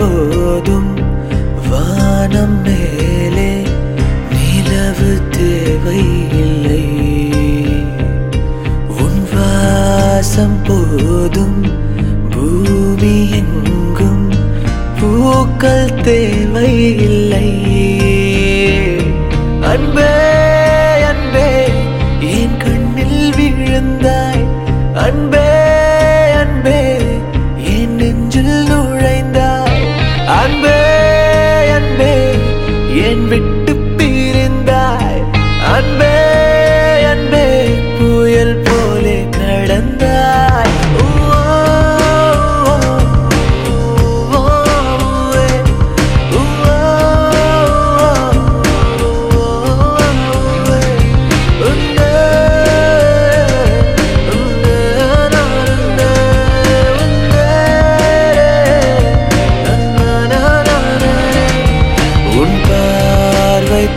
போதும் வானம் மேலே நிலவு தேவையில்லை. உன் வாசம் போதும் பூமி எங்கும் பூக்கள் தேவையில்லை. அன்பே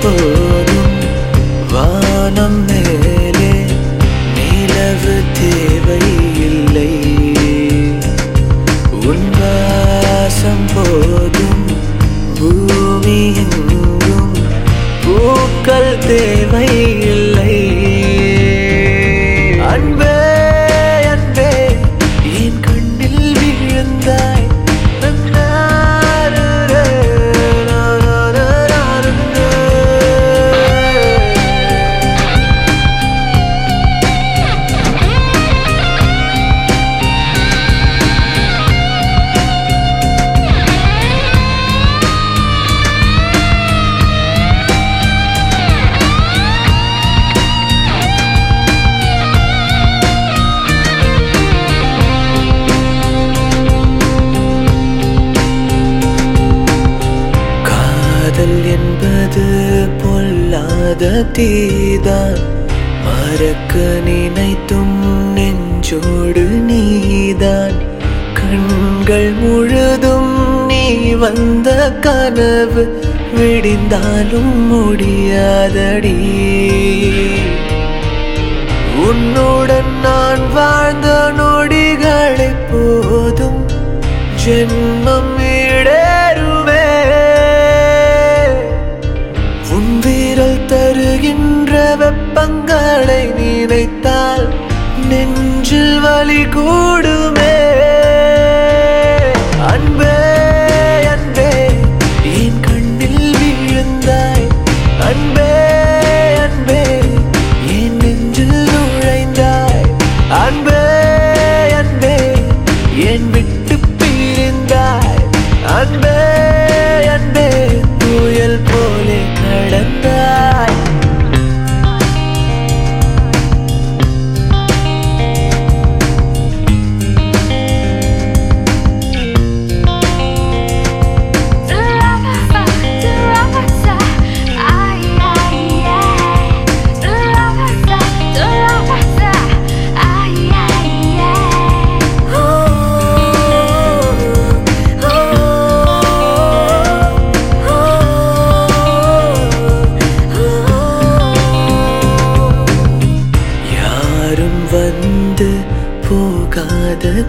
போதும். வானம் மேலே நிலவு தேவை இல்லை உன்வாசம் போதும். பூமி எங்கும் பூக்கள் தேவை இல்லை காதல் என்பது பொல்லாத தீதான். மறக்க நினைத்தும் நெஞ்சோடு நீதான். கண்கள் முழுதும் நீ வந்த கனவு விடிந்தாலும் முடியாதடி. உன்னுடன் நான் வெப்பங்களை நினைத்தால் நெஞ்சில் வழி கூடுமே. அன்பே அன்பே என் கண்ணில் விழுந்தாய். அன்பே அன்பே என் நெஞ்சில் நுழைந்தாய். அன்பே அன்பே என் விட்டு பிரிந்தாய். அன்பே அன்பே புயல் போலே கடந்தாய்.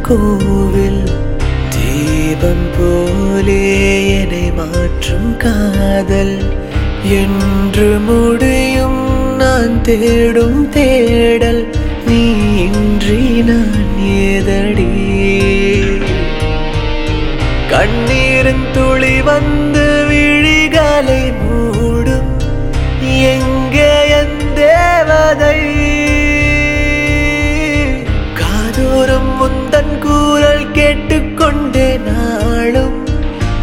கோவில் தீபம் போலே என்னை மாற்றும் காதல். என்று முடியும் நான் தேடும் தேடல். நீ இன்றி நான் ஏதடி. கண்ணீரின் துளி வந்து விழிகளை மூடும். எங்கே என் தேவதை? தன் கூறல் கேட்டுக்கொண்டே நாளும்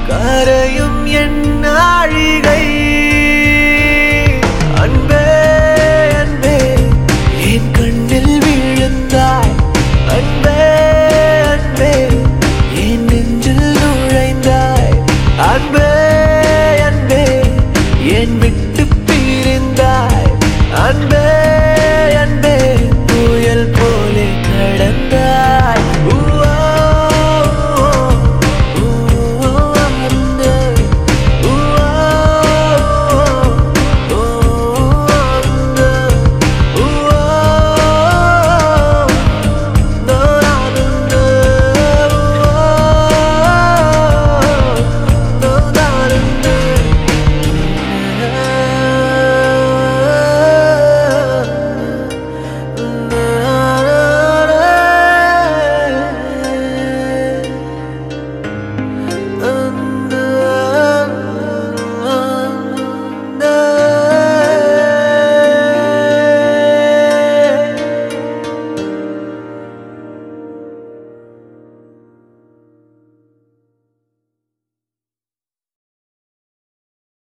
கரையும் என் நாழிகை அன்பே அன்பே என் கண்ணில் விழுந்தாய். அன்பே அன்பே என் நெஞ்சில் நுழைந்தாய். அன்பே அன்பே என் விட்டு பிரிந்தாய். அன்பே